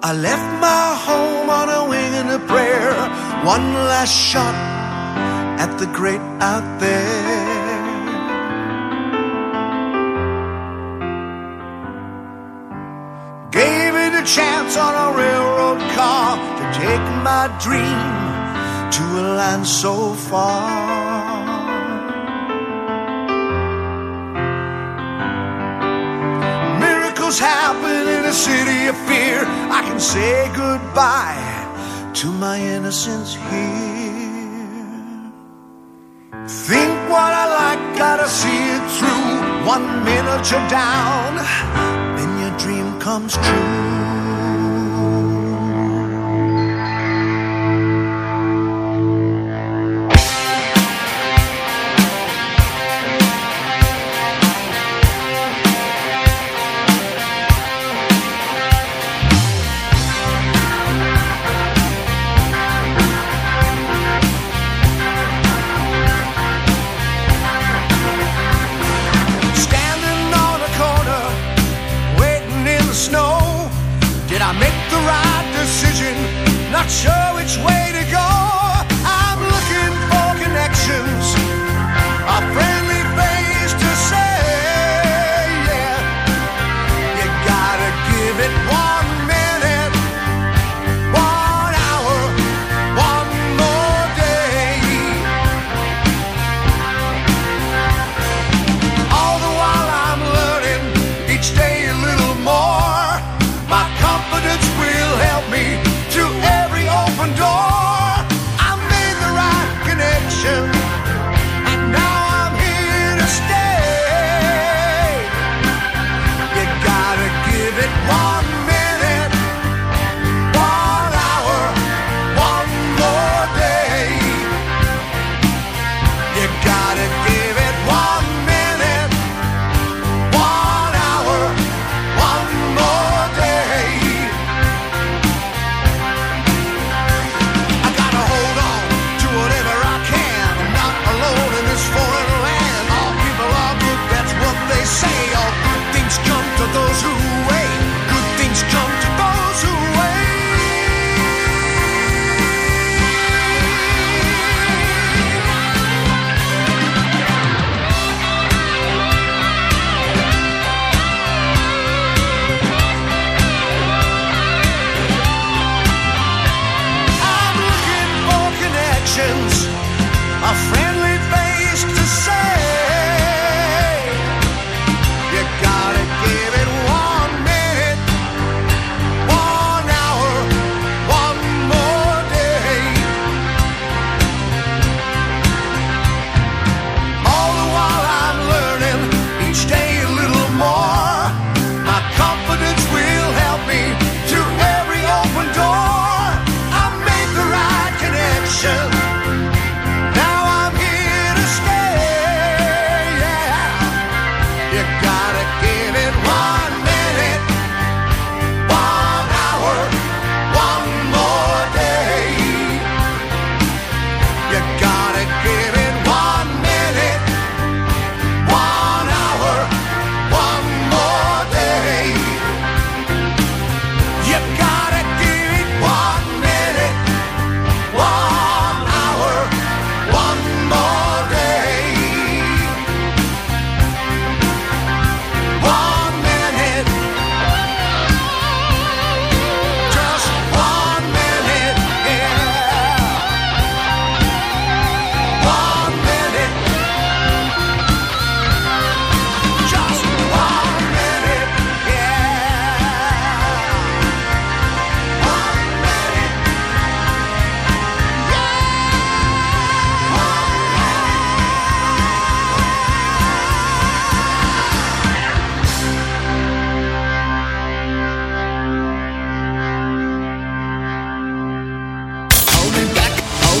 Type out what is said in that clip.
I left my home on a wing and a prayer. One last shot at the great out there. Gave it a chance on a railroad car to take my dream to a land so far. A city of fear. I can say goodbye to my innocence here. Think what I like, gotta see it through. One minute you're down, then your dream comes true. Not sure which way to